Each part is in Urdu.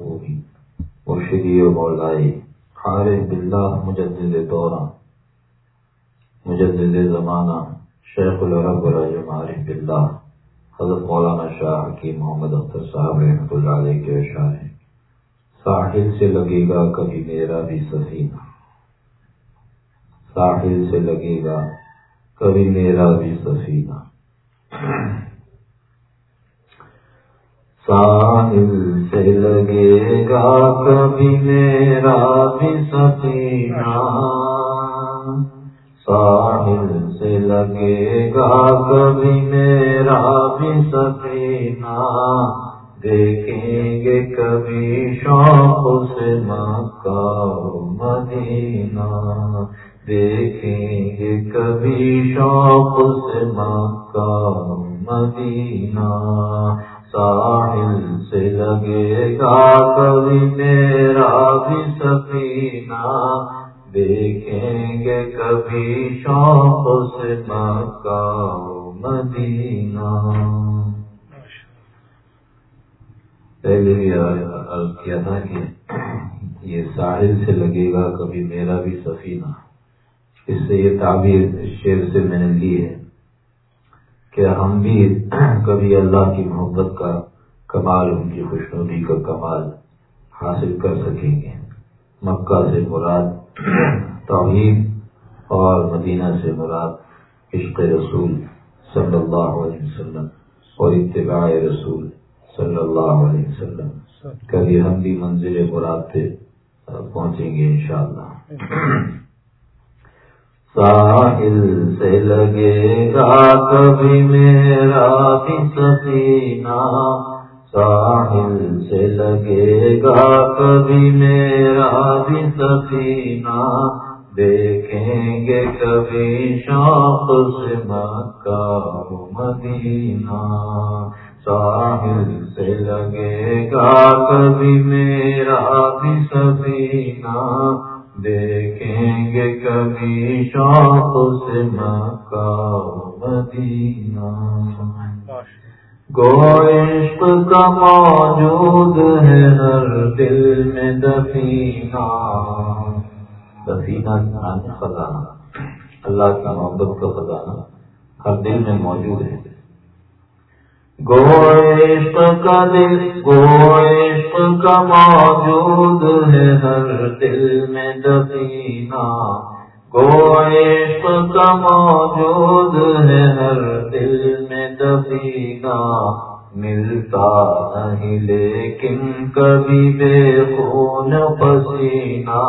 محبوبی، مرشدی و مولائی خارج بلّہ مجدد دورہ، مجدد زمانہ، شیخ العرب الرجم عارف بلّہ حضرت مولانا شاہ کی محمد اختر صاحب رحمۃ اللہ علیہ کے اشعار ہیں۔ ساحل سے لگے گا کبھی میرا بھی سفینہ۔ ساحل سے لگے گا کبھی میرا بھی سفینہ۔ ساحل سے لگے گا کبھی میرا بھی سفینہ۔ ساحل سے لگے گا کبھی میرا بھی سفینہ۔ دیکھیں گے کبھی شوق سے پہلے بھی عرض کیا تھا کہ یہ ساحل سے لگے گا، کبھی میرا بھی سفینہ۔ اس سے یہ تعبیر شیر سے میں نے لی ہے کہ ہم بھی کبھی اللہ کی محبت کا کمال، ان کی خوشنودی کا کمال حاصل کر سکیں گے۔ مکہ سے مراد توحید اور مدینہ سے مراد عشق رسول صلی اللہ علیہ وسلم اور اتباع رسول۔ صلی اللہ علیہ وسلم۔ کبھی ہم بھی منزل مراد پہ پہنچیں گے انشاءاللہ۔ ساحل سے لگے گا کبھی میرا بھی سفینہ ساحل سے لگے گا کبھی میرا بھی سفینہ دیکھیں گے کبھی شوق سے مکہ مدینہ۔ ساحل سے لگے گا کبھی میرا بھی سفینہ دیکھیں گے کبھی شوق سے مکہ مدینہ گوشت کا موجود ہے ہر دل میں دفینہ دفینہ خزانہ اللہ کی محبت کا خزانہ ہر دل میں موجود ہے گوشت کا دل، گوشت کا موجود ہے ہر دل میں دفینہ۔ گوشت کا موجود ہے ہر دل میں دفینہ۔ ملتا نہیں لیکن کبھی بے خون پسینہ۔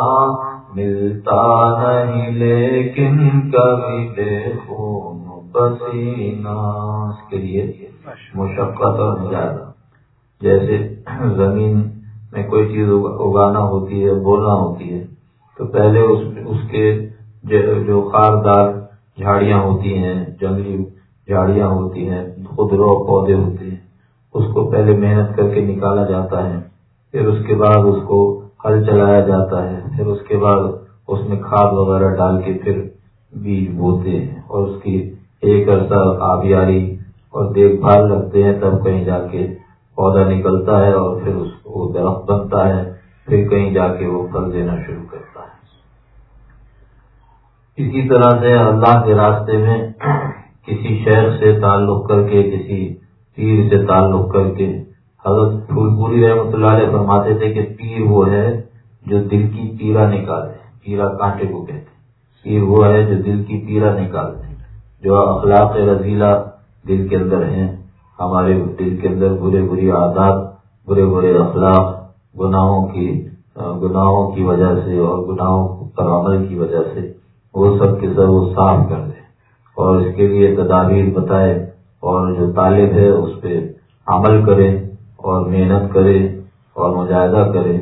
ملتا نہیں لیکن کبھی بے خون پسینہ اس کے لیے مشقت اور مجاہدہ۔ جیسے زمین میں کوئی چیز اگانا ہوتی ہے، بولنا ہوتی ہے، تو پہلے اس اس کے جو خاردار جھاڑیاں ہوتی ہیں، جنگلی جھاڑیاں ہوتی ہیں خدرو پودے ہوتے ہیں، اس کو پہلے محنت کر کے نکالا جاتا ہے، پھر اس کے بعد اس کو ہل چلایا جاتا ہے، پھر اس کے بعد اس میں کھاد وغیرہ ڈال کے پھر بیج بوتے ہیں اور اس کی ایک عرصہ آبیاری اور دیکھ بھال رکھتے ہیں تب کہیں جا کے پودا نکلتا ہے اور پھر اس کو درخت بنتا ہے، پھر کہیں جا کے وہ پھل دینا شروع کرتا ہے۔ اسی طرح سے اللہ کے راستے میں کسی شہر سے تعلق کر کے، کسی پیر سے تعلق کر کے حضرت پھول پوری رحمۃ اللہ علیہ فرماتے تھے کہ پیر وہ ہے جو دل کی پیرا نکالے پیرا کانٹے کو کہتے پیر وہ ہے جو دل کی پیرا نکالتے جو اخلاق رضیلا دل کے اندر ہیں، ہمارے دل کے اندر برے بری عادات، برے برے اخلاق، گناہوں کی گناہوں کی وجہ سے اور گناہوں پر عمل کی وجہ سے وہ سب کے سب وہ صاف کر دے اور اس کے لیے تدابیر بتائے اور جو طالب ہے اس پہ عمل کرے اور محنت کرے اور مجاہدہ کرے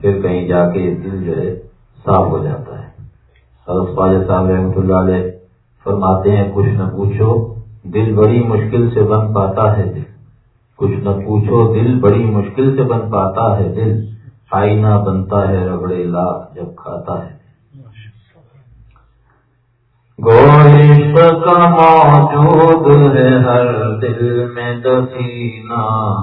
پھر کہیں جا کے دل جو ہے صاف ہو جاتا ہے۔ حضرت صاحب رحمۃ اللہ علیہ فرماتے ہیں، کچھ نہ پوچھو، دل بڑی مشکل سے بن پاتا ہے دل۔ کچھ نہ پوچھو، دل بڑی مشکل سے بن پاتا ہے دل۔ آئینہ بنتا ہے ربڑے لا جب کھاتا ہے۔ گوشت کا موجود ہے ہر دل میں دفینہ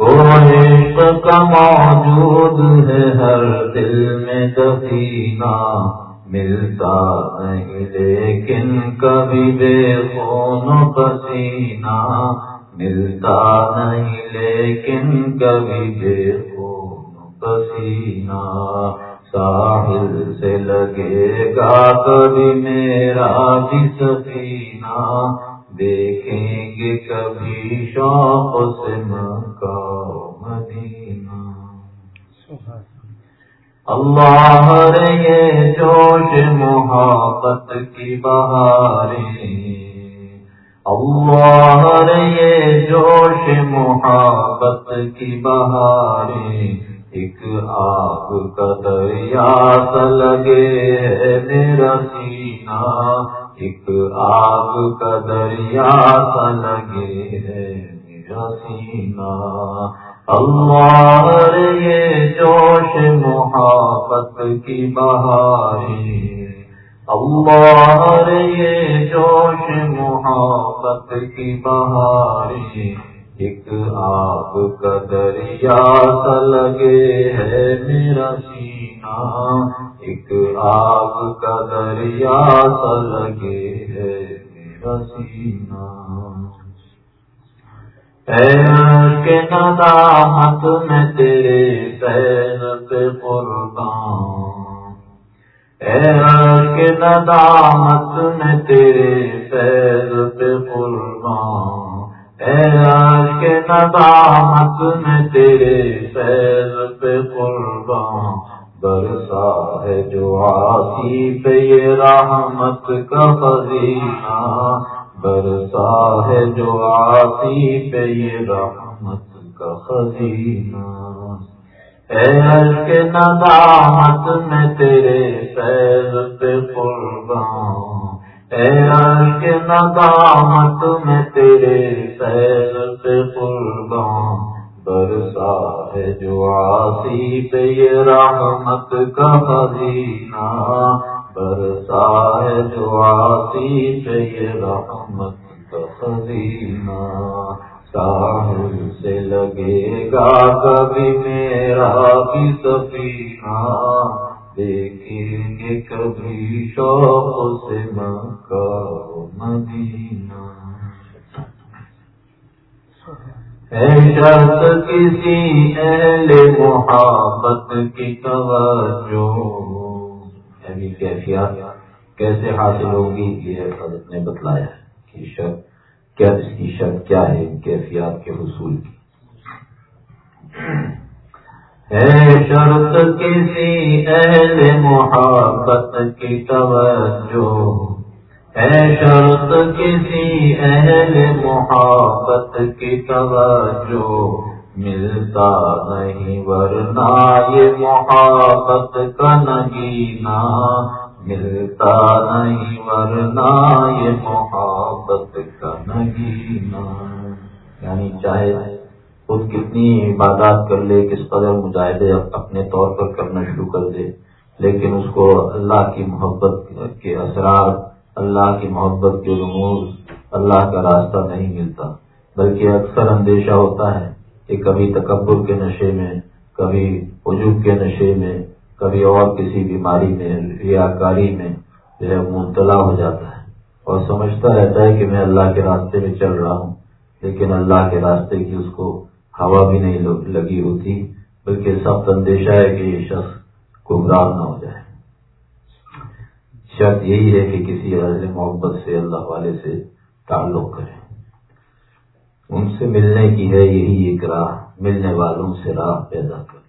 عشق کا موجود ہے ہر دل میں دفینہ ملتا نہیں، لیکن کبھی بے خون پسینہ ملتا نہیں، لیکن کبھی بے خون پسینہ ساحل سے لگے گا کبھی میرا بھی سفینہ، دیکھیں گے کبھی شوق سے اللہ رے جوش محبت کی بہاریں۔ اللہ رے جوش محبت کی بہاریں۔ ایک آگ کا دریا لگے میرا سینہ۔ ایک آگ کا دریا سا لگے ہے میرا سینہ۔ اللہ یہ جوش محبت کی بہاریں۔ اللہ یہ جوش محبت کی بہاریں۔ ایک آگ کا دریا سا لگے ہے میرا سینہ۔ ایک آگ کا دریا سا لگے ہے میرا سینہ۔ کے ندامت میں تیرے سیر پہ قربان کے ندامت میں تیرے سیر پہ قربان کے ندامت میں تیرے سیر پہ قربان۔ برسا ہے جو آسی پہ یہ رحمت کا خزینہ۔ برسا ہے جو آسی پہ یہ رحمت کا خزینہ اے کے ندامت میں تیرے فیض پہ قربان۔ اے کے ندامت میں تیرے فیض پہ قربان۔ برسا ہے جو آسی پہ یہ رحمت کا خزینہ برسا ہے جو آسی پہ یہ رحمت کا خزینہ ساحل سے لگے گا کبھی میرا بھی سفینہ۔ دیکھیں گے کبھی شوق سے مکہ مدینہ۔ شرط کسی اہل محبت کی توجہ۔ یعنی کیفیات کیسے حاصل ہوگی، یہ حضرت نے بتلایا ہے کہ شرط کیا اس کی شرط کیا ہے کیفیات کے حصول کی؟ ہے شرط کسی اہل محبت کی توجہ ہے شرط کسی اہل محبت کی توجہ ملتا نہیں، ورنہ یہ محبت کا نگینا ملتا نہیں، ورنہ یہ محبت کا نگینا یعنی چاہے خود کتنی عبادات کر لے، کس قدر مجاہدے اپنے طور پر کرنا شروع کر دے، لیکن اس کو اللہ کی محبت کے اثرات اللہ کی محبت کے رموز، اللہ کا راستہ نہیں ملتا۔ بلکہ اکثر اندیشہ ہوتا ہے کہ کبھی تکبر کے نشے میں، کبھی عجوب کے نشے میں، کبھی اور کسی بیماری میں، ریاکاری میں جو ہے مبتلا ہو جاتا ہے۔ اور سمجھتا رہتا ہے کہ میں اللہ کے راستے میں چل رہا ہوں، لیکن اللہ کے راستے کی اس کو ہوا بھی نہیں لگی ہوتی، بلکہ سخت اندیشہ ہے کہ یہ شخص گمراہ نہ ہو جائے۔ شرط یہی ہے کہ کسی اہل محبت سے، اللہ والے سے تعلق کریں ان سے ملنے کی ہے یہی ایک راہ، ملنے والوں سے راہ پیدا کریں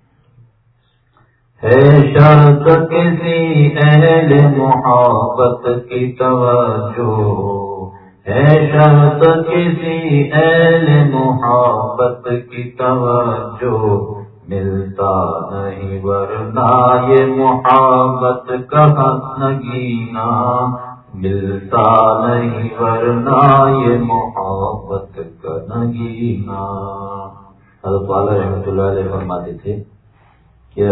ہے شرط کسی اہل محبت کی توجہ۔ ہے شرط کسی اہل محبت کی توجہ۔ ملتا نہیں، ورنہ یہ محبت کا نگینا ملتا نہیں، ورنہ یہ محبت کا نگینا حضرت والا رحمۃ اللہ علیہ فرماتے تھے کہ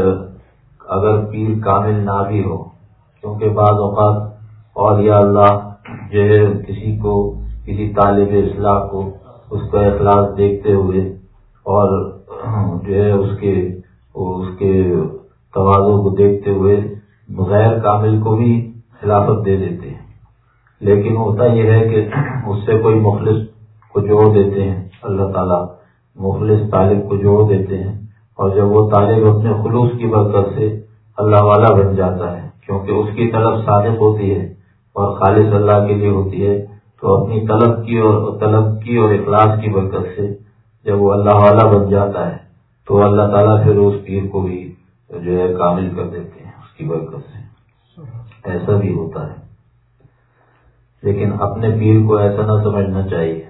اگر پیر کامل نہ بھی ہو، کیونکہ بعض اوقات اور یا اللہ جو ہے کسی کو، کسی طالب اصلاح کو اس کا اخلاص دیکھتے ہوئے اور جو ہے اس کے اس کے توازوں کو دیکھتے ہوئے غیر کامل کو بھی خلافت دے دیتے ہیں۔ لیکن ہوتا یہ ہے کہ اس سے کوئی مخلص کو جوڑ دیتے ہیں، اللہ تعالیٰ مخلص طالب کو جوڑ دیتے ہیں۔ اور جب وہ طالب اپنے خلوص کی برکت سے اللہ والا بن جاتا ہے، کیونکہ اس کی طلب صادق ہوتی ہے اور خالص اللہ کے لیے ہوتی ہے، تو اپنی طلب کی اور طلب کی اور اخلاص کی برکت سے جب وہ اللہ والا بن جاتا ہے، تو اللہ تعالیٰ پھر اس پیر کو بھی جو ہے کامل کر دیتے ہیں، اس کی برکت سے۔ ایسا بھی ہوتا ہے۔ لیکن اپنے پیر کو ایسا نہ سمجھنا چاہیے،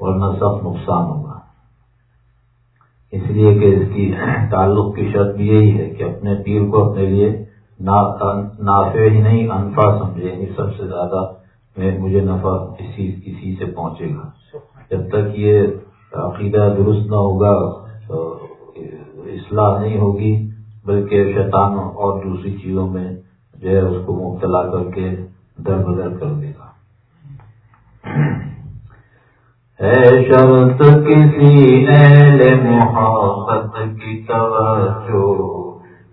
ورنہ سخت نقصان ہوگا۔ اس لیے کہ اس کی تعلق کی شرط بھی یہی ہے کہ اپنے پیر کو اپنے لیے نافع ہی نہیں انفا سمجھے یعنی سب سے زیادہ میں مجھے نفع اسی اسی سے پہنچے گا۔ جب تک یہ عقیدہ درست نہ ہوگا اصلاح نہیں ہوگی، بلکہ شیطان اور دوسری چیزوں میں جو ہے اس کو مبتلا کر کے در بدر کر دے گا۔ ہے شرط کسی اہل محبت کی توجہ۔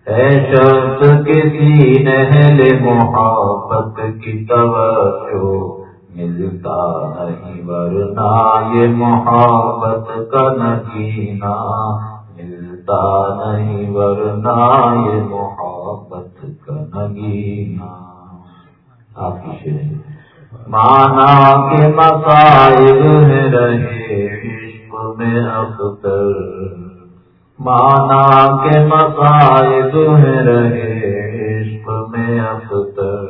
ہے شرط کسی اہل محبت کی توجہ۔ ملتا نہیں ورنہ یہ محبت کا نگینا ملتا نہیں ورنہ یہ محبت کا نگینا آپ کی شیر مانا کے مسائل میں رہے عشق میں اختر مانا کے مسائل میں رہے عشق میں اختر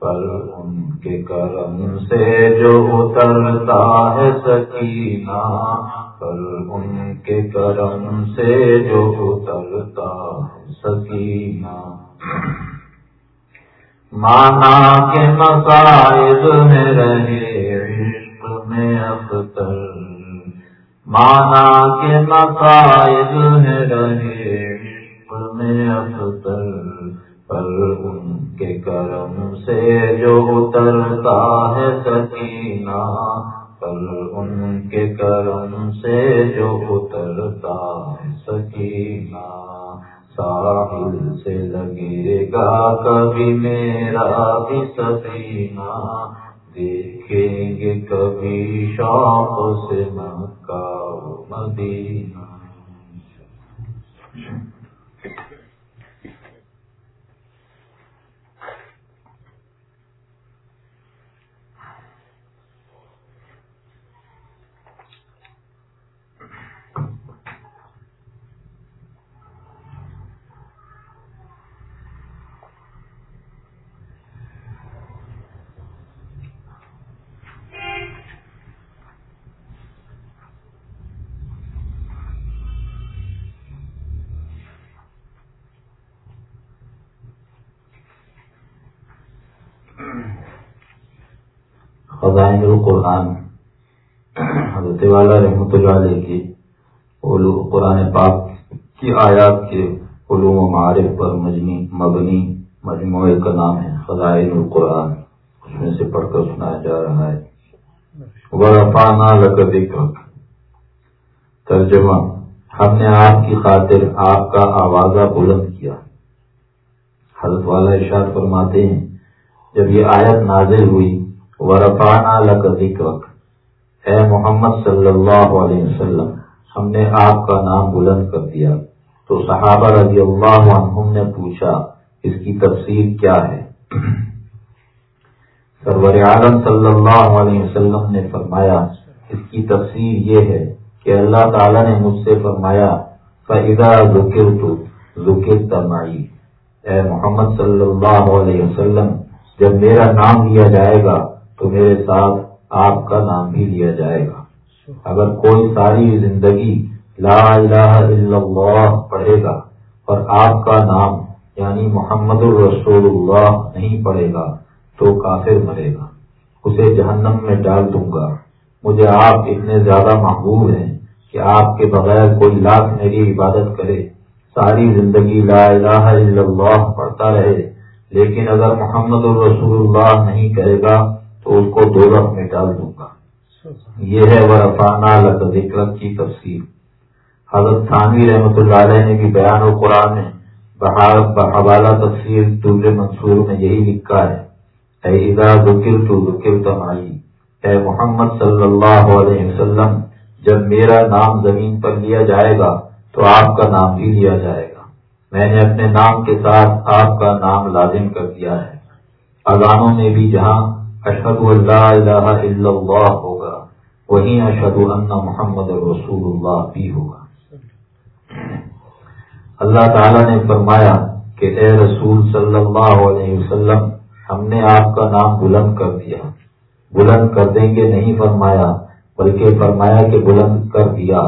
پر ان کے کرم سے جو اترتا ہے سکینہ، پر ان کے کرم سے جو اترتا ہے سکینہ۔ مانا کے مسائل میں رہے عشق میں اختر مانا کے مسائل میں رہے عشق میں اختر پر ان کے کرم سے جو اترتا ہے سکینہ، پر ان کے کرم سے جو اترتا ہے سکینہ۔ ساحل سے لگے گا کبھی میرا بھی سفینہ۔ دیکھیں گے کبھی شوق سے مکہ مدینہ۔ خزائن القرآن حضرت والا رحمۃ اللہ علیہ کی قرآن پاک کی آیات کے علوم و معارف پر مجنی مبنی مجموعے کا نام ہے خزائن القرآن، اس میں سے پڑھ کر سنایا جا رہا ہے۔ ورفانہ ذکر ترجمہ، ہم نے آپ کی خاطر آپ کا آوازہ بلند کیا۔ حضرت والا ارشاد فرماتے ہیں، جب یہ آیت نازل ہوئی ورفانہ لک ذکر اے محمد صلی اللہ علیہ وسلم، ہم نے آپ کا نام بلند کر دیا۔ تو صحابہ رضی اللہ عنہم نے پوچھا، اس کی تفصیل کیا ہے؟ سرور عالم صلی اللہ علیہ وسلم نے فرمایا، اس کی تفصیل یہ ہے کہ اللہ تعالیٰ نے مجھ سے فرمایا فضا ذکر تو ذکر تمائی اے محمد صلی اللہ علیہ وسلم، جب میرا نام لیا جائے گا تو میرے ساتھ آپ کا نام بھی لیا جائے گا۔ اگر کوئی ساری زندگی لا الہ الا اللہ پڑھے گا اور آپ کا نام یعنی محمد الرسول اللہ نہیں پڑھے گا تو کافر مرے گا۔ اسے جہنم میں ڈال دوں گا۔ مجھے آپ اتنے زیادہ محبوب ہیں کہ آپ کے بغیر کوئی لاکھ میری عبادت کرے۔ ساری زندگی لا الہ الا اللہ پڑھتا رہے۔ لیکن اگر محمد الرسول اللہ نہیں کرے گا تو اس کو دو رخ میں ڈال دوں گا۔ یہ ہے وہ افانہ ذکر کی تفصیل۔ حضرت خانوی رحمۃ اللہ علیہ نے بھی بیان و قرآن میں بحوالہ تفسیر ٹول منصور میں یہی لکھا ہے۔ اے ادا ذکر تو ذکر تمائی اے محمد صلی اللہ علیہ وسلم جب میرا نام زمین پر لیا جائے گا تو آپ کا نام بھی لیا جائے گا۔ میں نے اپنے نام کے ساتھ آپ کا نام لازم کر دیا ہے۔ اذانوں میں بھی جہاں اشد اللہ الہ الا اللہ ہوگا وہیں اشد اللہ محمد رسول اللہ بھی ہوگا اللہ تعالیٰ نے فرمایا کہ اے رسول صلی اللہ علیہ وسلم، ہم نے آپ کا نام بلند کر دیا۔ بلند کر دیں گے نہیں فرمایا، بلکہ فرمایا کہ بلند کر دیا۔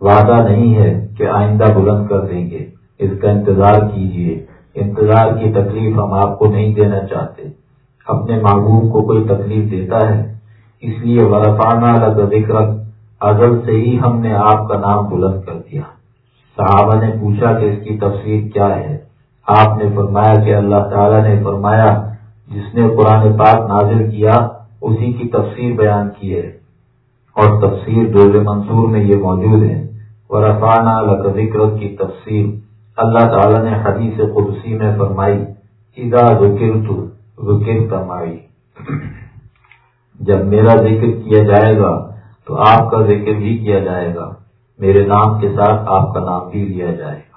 وعدہ نہیں ہے کہ آئندہ بلند کر دیں گے۔ اس کا انتظار کیجیے انتظار کی تکلیف ہم آپ کو نہیں دینا چاہتے۔ اپنے محبوب کو کوئی تکلیف دیتا ہے۔ اس لیے ورفانہ ذکر ازل سے ہی ہم نے آپ کا نام بلند کر دیا۔ صحابہ نے پوچھا کہ اس کی تفسیر کیا ہے۔ آپ نے فرمایا کہ اللہ تعالیٰ نے فرمایا، جس نے قرآن پاک نازل کیا، اسی کی تفسیر بیان کی ہے۔ اور تفسیر ڈول منصور میں یہ موجود ہے۔ اور افانہ ذکر کی تفسیر۔ اللہ تعالیٰ نے حدیث قدسی میں فرمائی ادا ذکر ذکر فرمائی۔ جب میرا ذکر کیا جائے گا تو آپ کا ذکر بھی کیا جائے گا۔ میرے نام کے ساتھ آپ کا نام بھی لیا جائے گا۔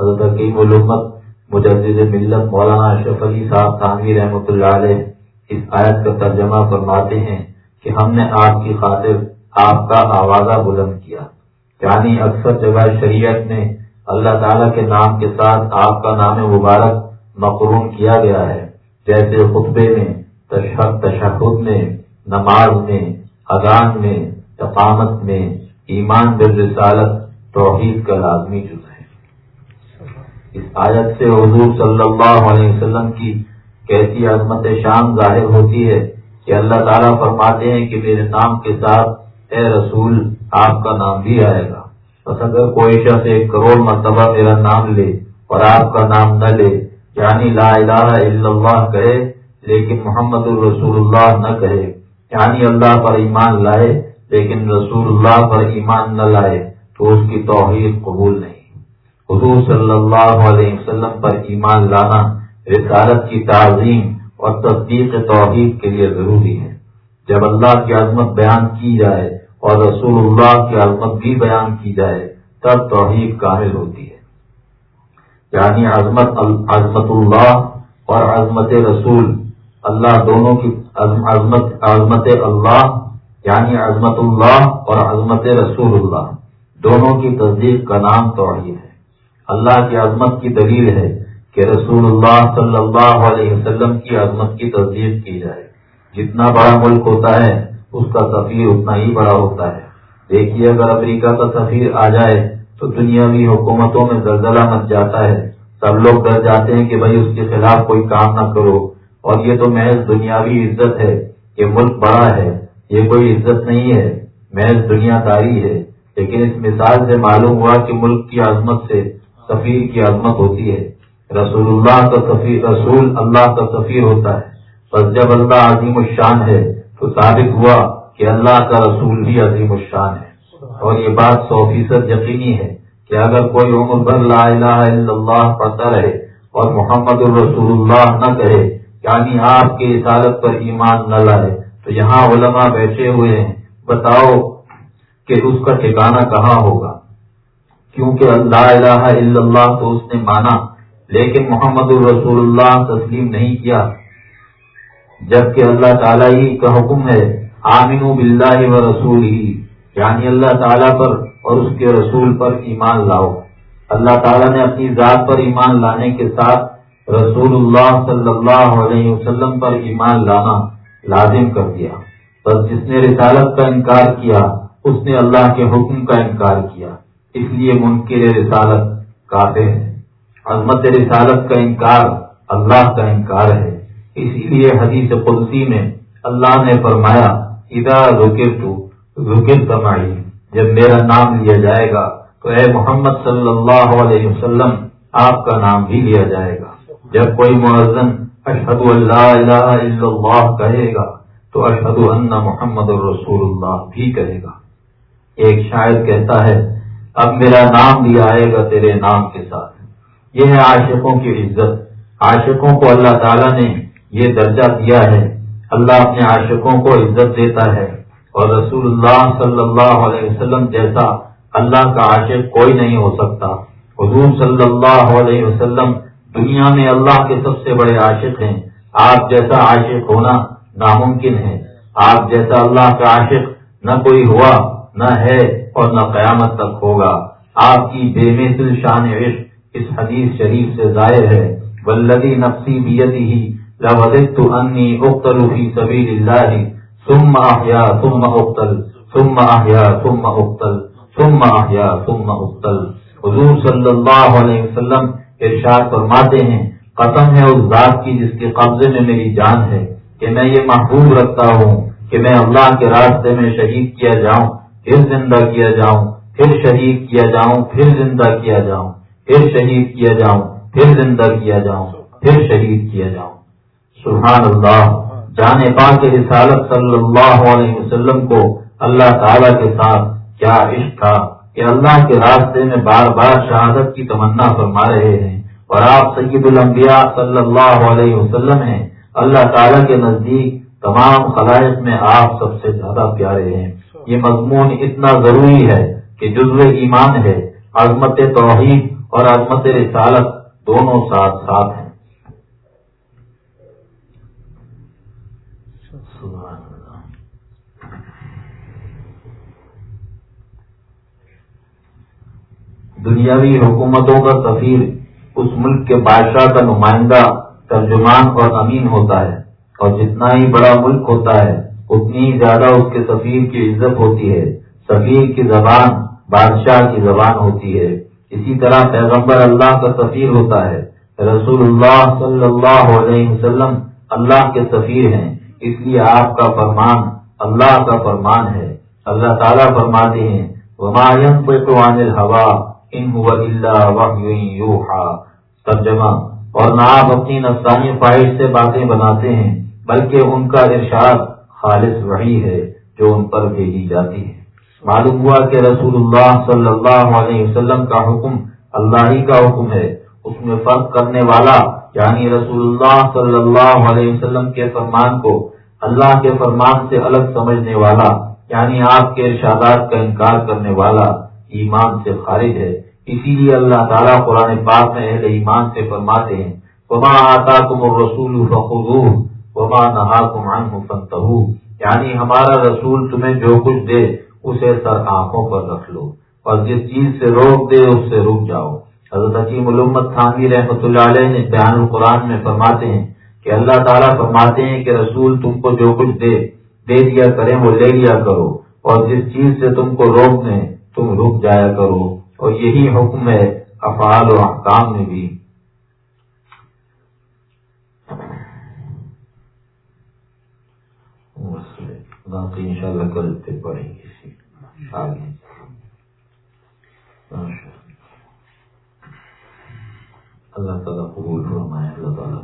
حضرت حکیم علومت مجدد ملت مولانا اشرف علی صاحب تانوی رحمۃ اللہ علیہ اس آیت کا ترجمہ فرماتے ہیں کہ ہم نے آپ کی خاطر آپ کا آوازہ بلند کیا۔ یعنی اکثر جگہ شریعت نے اللہ تعالیٰ کے نام کے ساتھ آپ کا نام مبارک مقرون کیا گیا ہے۔ جیسے خطبے میں تشہد میں، نماز میں، اذان میں تقامت میں ایمان رسالت توحید کا لازمی جز ہے۔ اس آیت سے حضور صلی اللہ علیہ وسلم کی کیسی عظمت شان ظاہر ہوتی ہے کہ اللہ تعالیٰ فرماتے ہیں کہ میرے نام کے ساتھ اے رسول، آپ کا نام بھی آئے گا۔ بس اگر کوئی شخص ایک کروڑ مرتبہ میرا نام لے اور آپ کا نام نہ لے یعنی لا الہ الا اللہ کہے، لیکن محمد الرسول اللہ نہ کہے۔ یعنی اللہ پر ایمان لائے، لیکن رسول اللہ پر ایمان نہ لائے، تو اس کی توحید قبول نہیں۔ حضور صلی اللہ علیہ وسلم پر ایمان لانا رسالت کی تعظیم اور تصدیق توحید کے لیے ضروری ہے۔ جب اللہ کی عظمت بیان کی جائے اور رسول اللہ کی عظمت بھی بیان کی جائے، تب توحید کامل ہوتی ہے۔ یعنی عظمت عظمت اللہ اور عظمت رسول۔ اللہ دونوں کی عظمت عظمت اللہ یعنی عظمت اللہ اور عظمت رسول اللہ۔ دونوں کی تصدیق کا نام توحید ہے۔ اللہ کی عظمت کی دلیل ہے کہ رسول اللہ صلی اللہ علیہ وسلم کی عظمت کی تصدیق کی جائے۔ جتنا بڑا ملک ہوتا ہے، اس کا سفیر اتنا ہی بڑا ہوتا ہے۔ دیکھیے اگر امریکہ کا سفیر آ جائے تو دنیاوی حکومتوں میں زلزلہ مچ جاتا ہے۔ سب لوگ ڈر جاتے ہیں کہ بھائی اس کے خلاف کوئی کام نہ کرو۔ اور یہ تو محض دنیاوی عزت ہے کہ ملک بڑا ہے۔ یہ کوئی عزت نہیں ہے، محض دنیا داری ہے۔ لیکن اس مثال سے معلوم ہوا کہ ملک کی عظمت سے سفیر کی عظمت ہوتی ہے۔ رسول اللہ کا سفیر، رسول اللہ کا سفیر ہوتا ہے۔ بس جب اللہ عظیم الشان ہے تو ثابت ہوا کہ اللہ کا رسول بھی عظیم الشان ہے۔ اور یہ بات سو فیصد یقینی ہے کہ اگر کوئی عمر بھر لا الہ الا اللہ پڑھتا رہے اور محمد الرسول اللہ نہ کہے یعنی آپ کی اصالت پر ایمان نہ لائے، تو یہاں علماء بیٹھے ہوئے ہیں۔ بتاؤ کہ اس کا ٹھکانا کہاں ہوگا؟ کیونکہ اللہ الہ الا اللہ تو اس نے مانا، لیکن محمد الرسول اللہ تسلیم نہیں کیا۔ جبکہ اللہ تعالیٰ ہی کا حکم ہے آمین باللہ و رسول ہی یعنی اللہ تعالیٰ پر اور اس کے رسول پر ایمان لاؤ۔ اللہ تعالیٰ نے اپنی ذات پر ایمان لانے کے ساتھ رسول اللہ صلی اللہ علیہ وسلم پر ایمان لانا لازم کر دیا۔ بس جس نے رسالت کا انکار کیا، اس نے اللہ کے حکم کا انکار کیا۔ اس لیے منکر رسالت کافی ہے۔ عظمت رسالت کا انکار اللہ کا انکار ہے۔ اسی لیے حدیث قدسی میں اللہ نے فرمایا ادا رکر تو رکر کمائی جب میرا نام لیا جائے گا تو اے محمد صلی اللہ علیہ وسلم، آپ کا نام بھی لیا جائے گا۔ جب کوئی معذن اشد اللہ الہ الا اللہ کہے گا تو اشد ان محمد الرسول اللہ بھی کہے گا۔ ایک شاعر کہتا ہے، اب میرا نام بھی آئے گا تیرے نام کے ساتھ۔ یہ ہے عاشقوں کی عزت۔ عاشقوں کو اللہ تعالیٰ نے یہ درجہ دیا ہے۔ اللہ اپنے عاشقوں کو عزت دیتا ہے۔ اور رسول اللہ صلی اللہ علیہ وسلم جیسا اللہ کا عاشق کوئی نہیں ہو سکتا۔ حضور صلی اللہ علیہ وسلم دنیا میں اللہ کے سب سے بڑے عاشق ہیں۔ آپ جیسا عاشق ہونا ناممکن ہے۔ آپ جیسا اللہ کا عاشق نہ کوئی ہوا، نہ ہے اور نہ قیامت تک ہوگا۔ آپ کی بے مثل شان عشق اس حدیث شریف سے ظاہر ہے۔ ولدی نفسی بیتی ہی لودت انی اختل فی سبیل اللہ ثم احیا ثم اختل ثم احیا ثم اختل ثم احیا ثم اختل حضور صلی اللہ علیہ وسلم ارشاد فرماتے ہیں، قسم ہے اس ذات کی جس کے قبضے میں میری جان ہے کہ میں یہ محبوب رکھتا ہوں کہ میں اللہ کے راستے میں شہید کیا جاؤں، پھر زندہ کیا جاؤں، پھر شہید کیا جاؤں، پھر زندہ کیا جاؤں، پھر شہید کیا جاؤں، پھر زندہ کیا جاؤں، پھر شہید کیا جاؤں۔ سبحان اللہ۔ جانے پا کے رسالت صلی اللہ علیہ وسلم کو اللہ تعالی کے ساتھ کیا عشق تھا کہ اللہ کے راستے میں بار بار شہادت کی تمنا فرما رہے ہیں اور آپ سید الانبیاء صلی اللہ علیہ وسلم ہیں۔ اللہ تعالیٰ کے نزدیک تمام خلائق میں آپ سب سے زیادہ پیارے ہیں۔ یہ مضمون اتنا ضروری ہے کہ جزو ایمان ہے، عظمت توحید اور عظمت رسالت دونوں ساتھ ساتھ ہیں۔ دنیاوی حکومتوں کا سفیر اس ملک کے بادشاہ کا نمائندہ، ترجمان اور امین ہوتا ہے اور جتنا ہی بڑا ملک ہوتا ہے، اتنی ہی زیادہ اس کے سفیر کی عزت ہوتی ہے۔ سفیر کی زبان بادشاہ کی زبان ہوتی ہے۔ اسی طرح پیغمبر اللہ کا سفیر ہوتا ہے۔ رسول اللہ صلی اللہ علیہ وسلم اللہ کے سفیر ہیں۔ اس لیے آپ کا فرمان اللہ کا فرمان ہے۔ اللہ تعالیٰ فرماتے ہیں ہوا ان ترجمہ، اور نہ آپ اپنی نفسانی خواہش سے باتیں بناتے ہیں، بلکہ ان کا ارشاد خالص وہی ہے، جو ان پر بھیجی جاتی ہے۔ معلوم ہوا کہ رسول اللہ صلی اللہ علیہ وسلم کا حکم اللہ ہی کا حکم ہے۔ اس میں فرق کرنے والا یعنی رسول اللہ صلی اللہ علیہ وسلم کے فرمان کو اللہ کے فرمان سے الگ سمجھنے والا یعنی آپ کے ارشادات کا انکار کرنے والا۔ ایمان سے خارج ہے۔ اسی لیے اللہ تعالیٰ قرآن پاک میں اہل ایمان سے فرماتے ہیں، وما آتا تم رسول وما نہا کمان فنت یعنی ہمارا رسول تمہیں جو کچھ دے، اسے سر آنکھوں پر رکھ لو اور جس چیز سے روک دے، اس سے رک جاؤ۔ حضرت عظیم علومت خانوی رحمۃ اللہ علیہ نے بیان القرآن میں فرماتے ہیں کہ اللہ تعالیٰ فرماتے ہیں کہ رسول تم کو جو کچھ دے دے دیا کریں، وہ لے لیا کرو اور جس چیز سے تم کو روک دیں تم رک جایا کرو۔ اور یہی حکم ہے افعال و احکام میں بھی۔ باقی ان شاء اللہ کل پھر پڑھیں گے آگے۔ اللہ تعالیٰ قبول فرمائے، اللہ تعالیٰ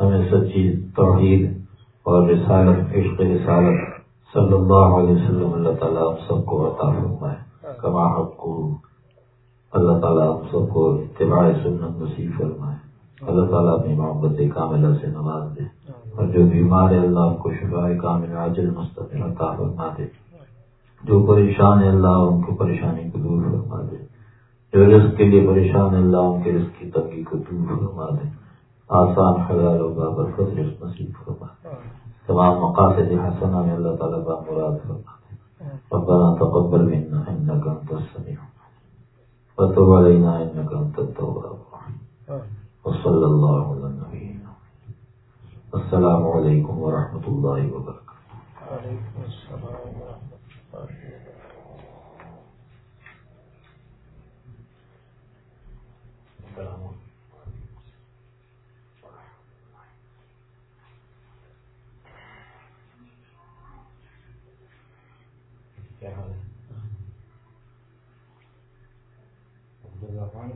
ہمیں سچی توحید اور رسالت، عشق رسالت صلی اللہ علیہ وسلم، اللہ تعالیٰ سب کو عطا فرمائے۔ کما حق کو اللہ تعالیٰ ہم سب کو اتباع سنت نصیب فرمائے. اللہ تعالیٰ اپنی محبت کاملہ سے نواز دے اور جو بیمار ہے اللہ آپ کو شفا کامل عاجل مستقل عطا فرما دے. جو پریشان ہے اللہ ان کو پریشانی کو دور فرما دے. جو رزق کے لیے پریشان ہے اللہ ان کے رزق کی تنگی کو دور فرما دے. آسان خیال ہوگا برفت رزق نصیب فرما تمام مقاصد حسنہ میں اللہ تعالیٰ کا مراد فرما دے. ربنا تقبل منا انت السميع وتب علينا انك انت التواب وصلى الله على النبي السلام علیکم ورحمۃ اللہ وبرکاتہ وعلیکم السلام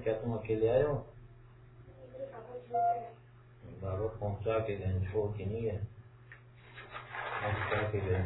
کیا تم اکیلے آئے ہو؟ بابا پہنچا کے گئے چھوڑ کے نہیں ہے پہنچا کے گئے